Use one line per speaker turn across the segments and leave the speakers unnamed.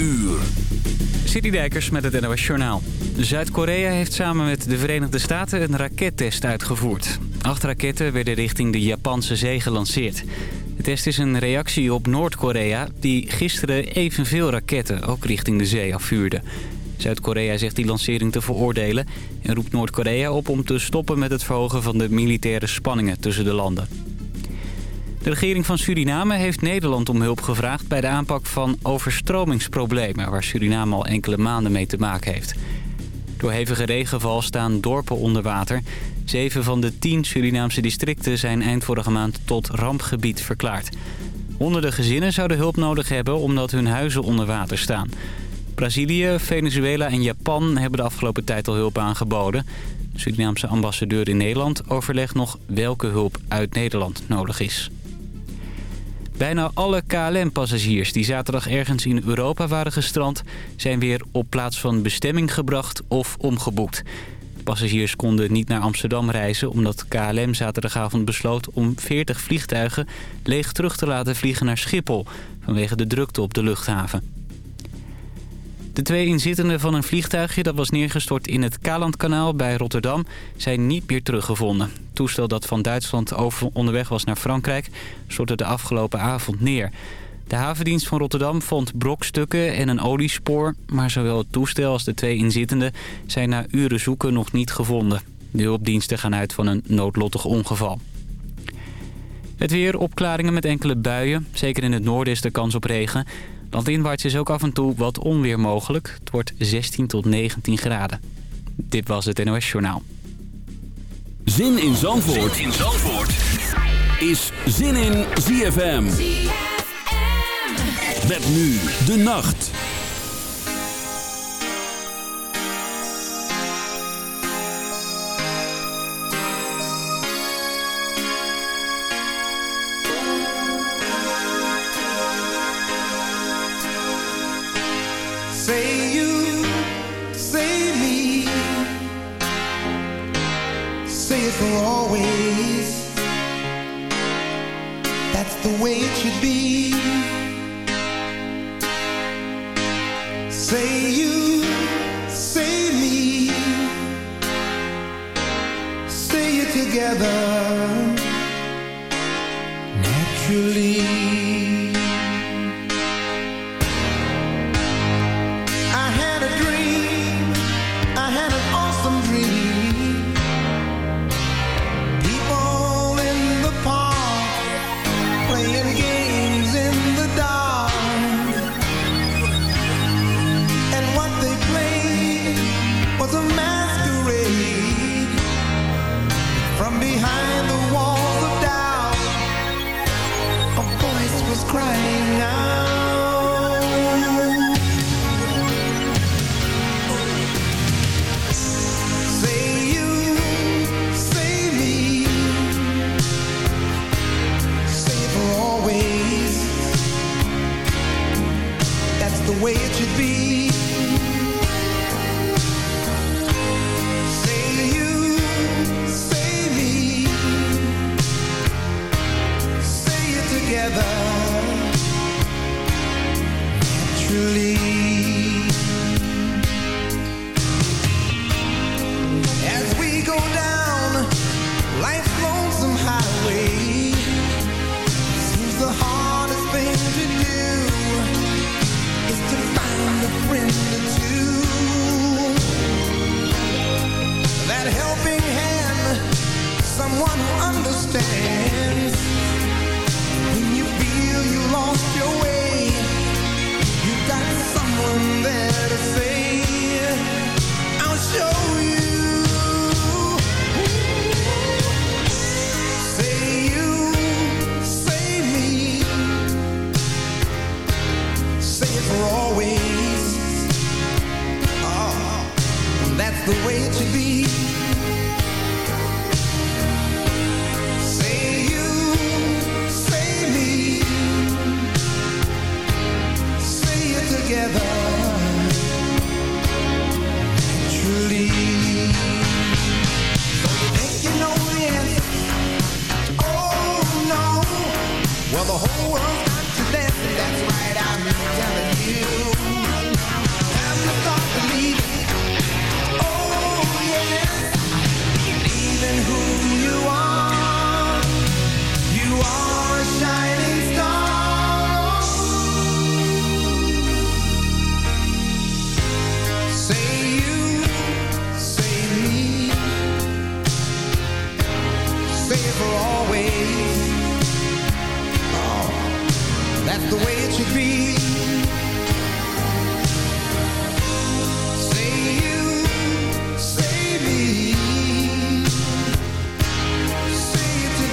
uur.
Citydijkers met het NOS Journaal. Zuid-Korea heeft samen met de Verenigde Staten een rakettest uitgevoerd. Acht raketten werden richting de Japanse zee gelanceerd. De test is een reactie op Noord-Korea... die gisteren evenveel raketten ook richting de zee afvuurde. Zuid-Korea zegt die lancering te veroordelen... en roept Noord-Korea op om te stoppen met het verhogen van de militaire spanningen tussen de landen. De regering van Suriname heeft Nederland om hulp gevraagd... bij de aanpak van overstromingsproblemen... waar Suriname al enkele maanden mee te maken heeft. Door hevige regenval staan dorpen onder water. Zeven van de tien Surinaamse districten zijn eind vorige maand tot rampgebied verklaard. Honderden gezinnen zouden hulp nodig hebben omdat hun huizen onder water staan. Brazilië, Venezuela en Japan hebben de afgelopen tijd al hulp aangeboden. De Surinaamse ambassadeur in Nederland overlegt nog welke hulp uit Nederland nodig is. Bijna alle KLM-passagiers die zaterdag ergens in Europa waren gestrand... zijn weer op plaats van bestemming gebracht of omgeboekt. Passagiers konden niet naar Amsterdam reizen... omdat KLM zaterdagavond besloot om 40 vliegtuigen leeg terug te laten vliegen naar Schiphol... vanwege de drukte op de luchthaven. De twee inzittenden van een vliegtuigje dat was neergestort in het Kalandkanaal bij Rotterdam zijn niet meer teruggevonden. Het toestel dat van Duitsland over onderweg was naar Frankrijk stortte de afgelopen avond neer. De havendienst van Rotterdam vond brokstukken en een oliespoor, maar zowel het toestel als de twee inzittenden zijn na uren zoeken nog niet gevonden. De hulpdiensten gaan uit van een noodlottig ongeval. Het weer opklaringen met enkele buien. Zeker in het noorden is de kans op regen. Landinwaarts is ook af en toe wat onweer mogelijk. Het wordt 16 tot 19 graden. Dit was het NOS Journaal.
Zin in Zandvoort, zin in Zandvoort. is Zin in ZFM. ZFM. Met nu de nacht.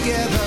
together.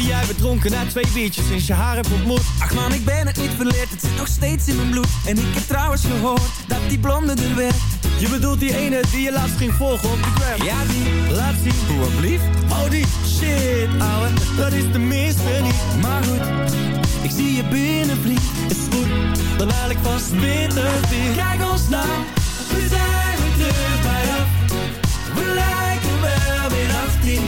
maar jij bent dronken na twee biertjes sinds je haar hebt ontmoet Ach man, ik ben het niet verleerd, het zit nog steeds in mijn bloed. En ik heb trouwens gehoord dat die blonde er werd. Je bedoelt die ene die je laatst ging volgen op de gram? Ja die, laat zien, hoe blief Oh die, shit ouwe, dat is de minste niet. Maar goed, ik zie je binnen vlieg Is goed, dan haal ik vast witte weer. Kijk ons nou, we zijn terug bij af. We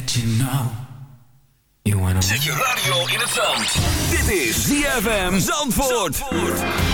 let you know you wanna...
Zet je radio in het zand. Dit is ZFM Zandvoort.
Zandvoort.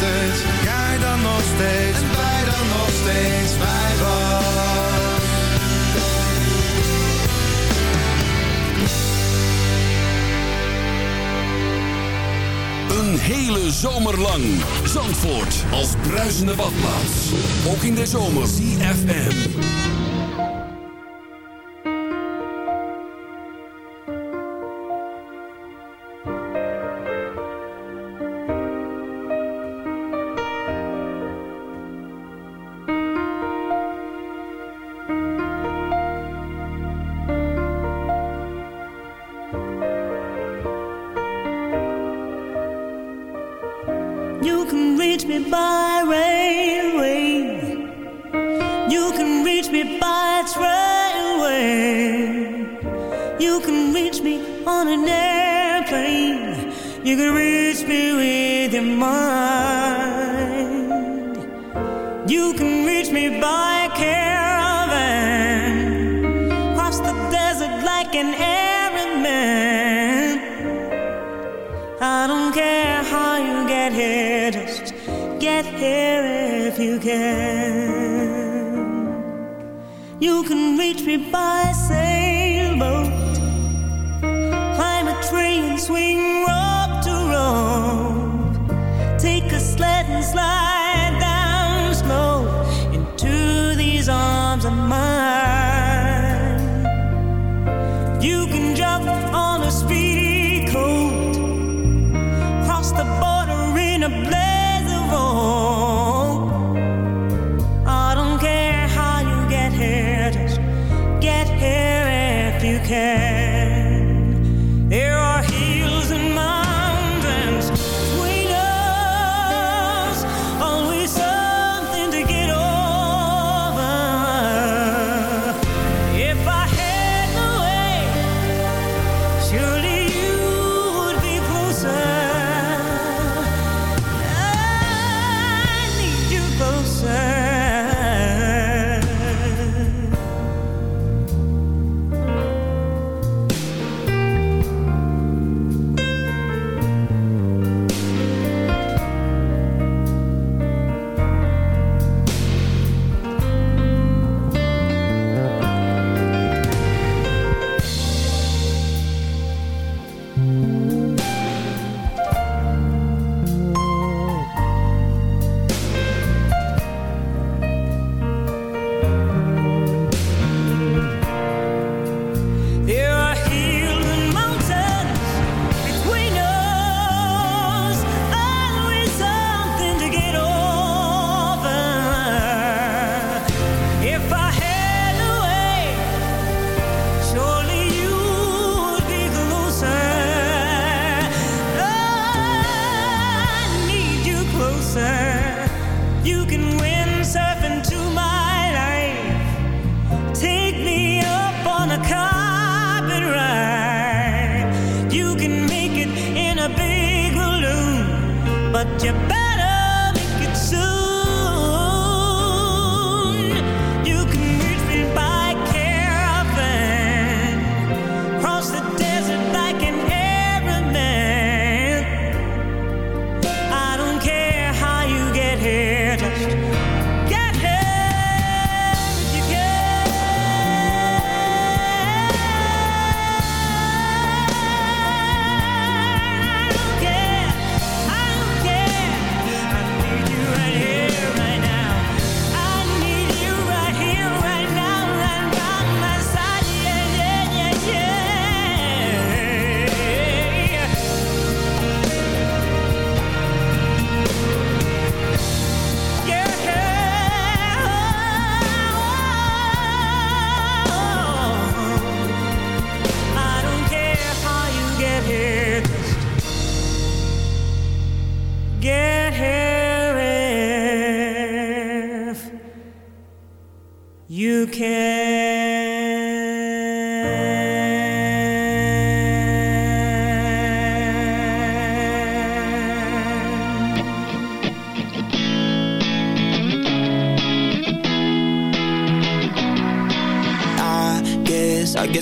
Steeds. Jij dan nog steeds. En wij dan nog steeds wij was.
Een hele zomer lang. Zandvoort als bruisende badplaats. Ook in de zomer. CFM.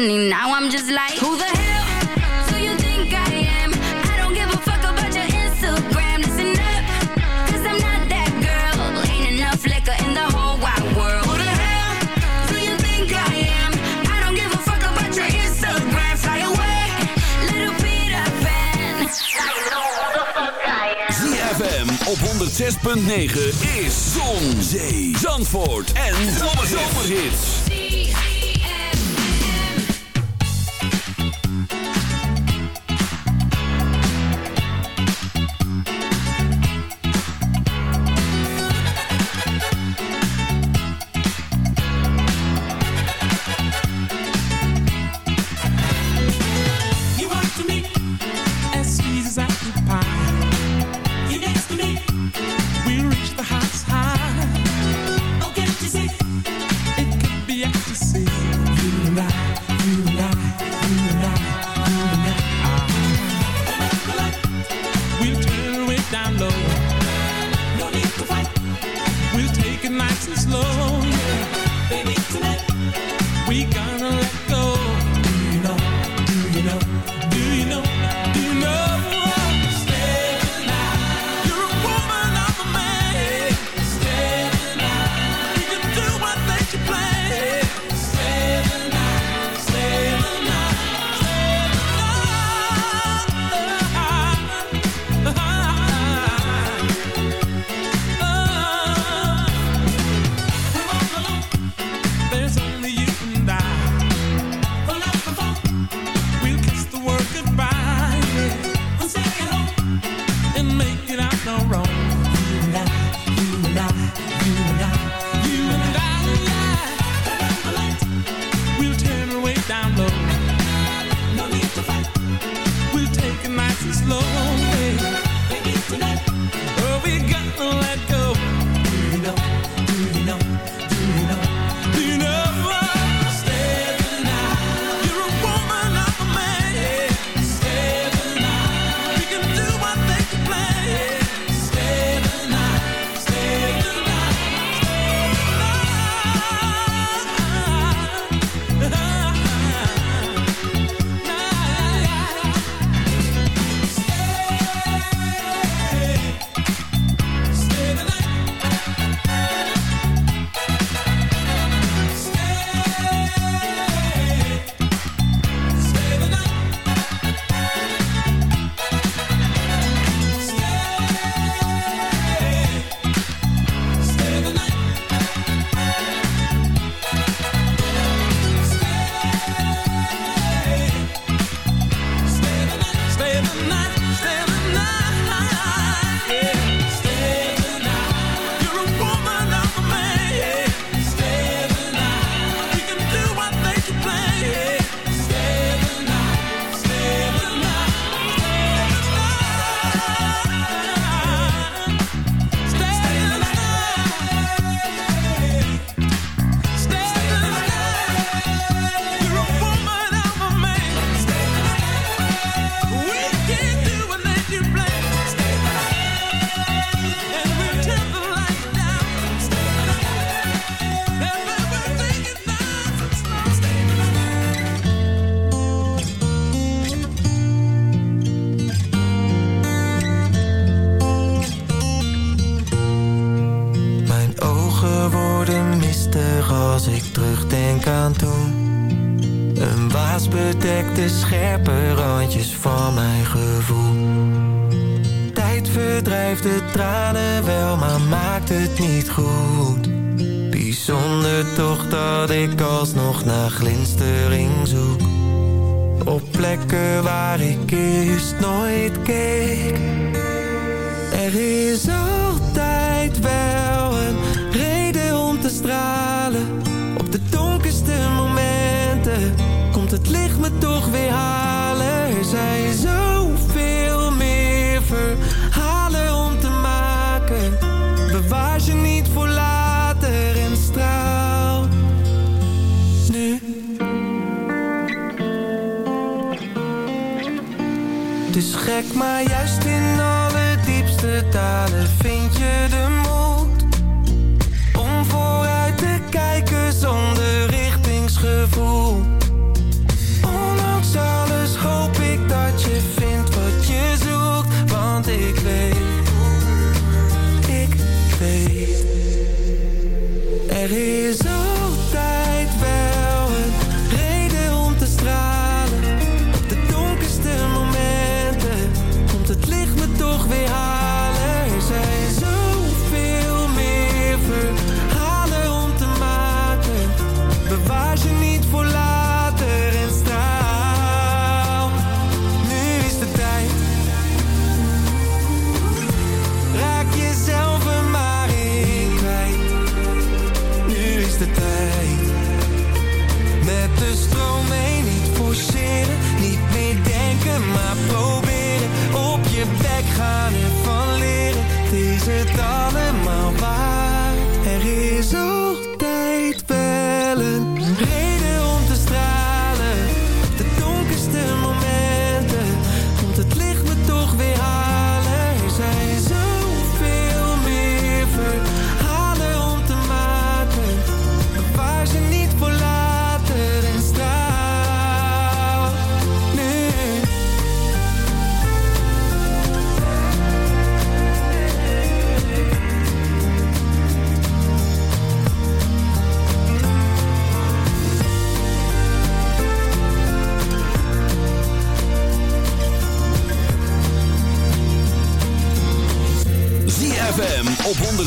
now i'm just like who the hell do you think i am? I don't give a fuck about your instagram. Ness enough cuz i'm not that girl. Ain't enough lekker in the whole wide world. The hell do you think i am? I don't give a fuck about your instagrams i away little bit of fans i know the
fm op 106.9 is zone zandford en
all Als ik terugdenk aan toen. Een waas bedekte scherpe randjes van mijn gevoel. Tijd
verdrijft de tranen wel, maar maakt het niet goed. Bijzonder toch dat ik alsnog naar glinstering zoek. Op plekken waar ik eerst nooit keek. Er is altijd wel een reden om te stralen. Toch weer halen. Er zijn zoveel meer verhalen om te maken. Bewaar je niet voor later en straal. Nu. Is gek, maar juist in alle diepste dalen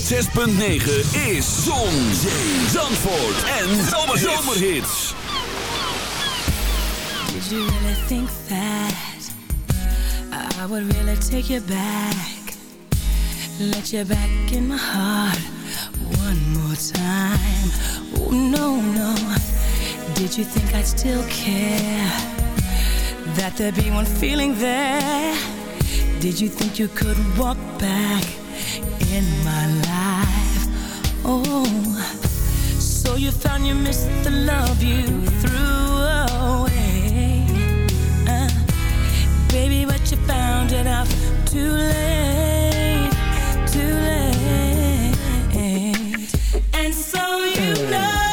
106.9 is Zon, Zee, Zandvoort en Zomerhits.
Did you really think that I would really take you back? Let you back in my heart one more time. Oh, no, no. Did you think I'd still care? That there'd be one feeling there? Did you think you could walk back in my life? Oh, so you found you missed the love you threw away. Uh, baby, but you found it out too late, too late. And so you know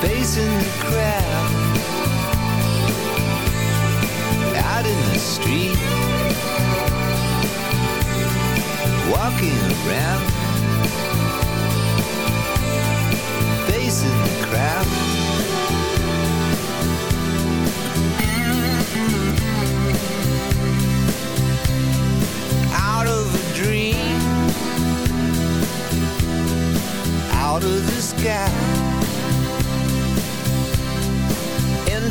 face in the crowd. Out in the street, walking around, facing the crowd. Out of a dream, out of the sky,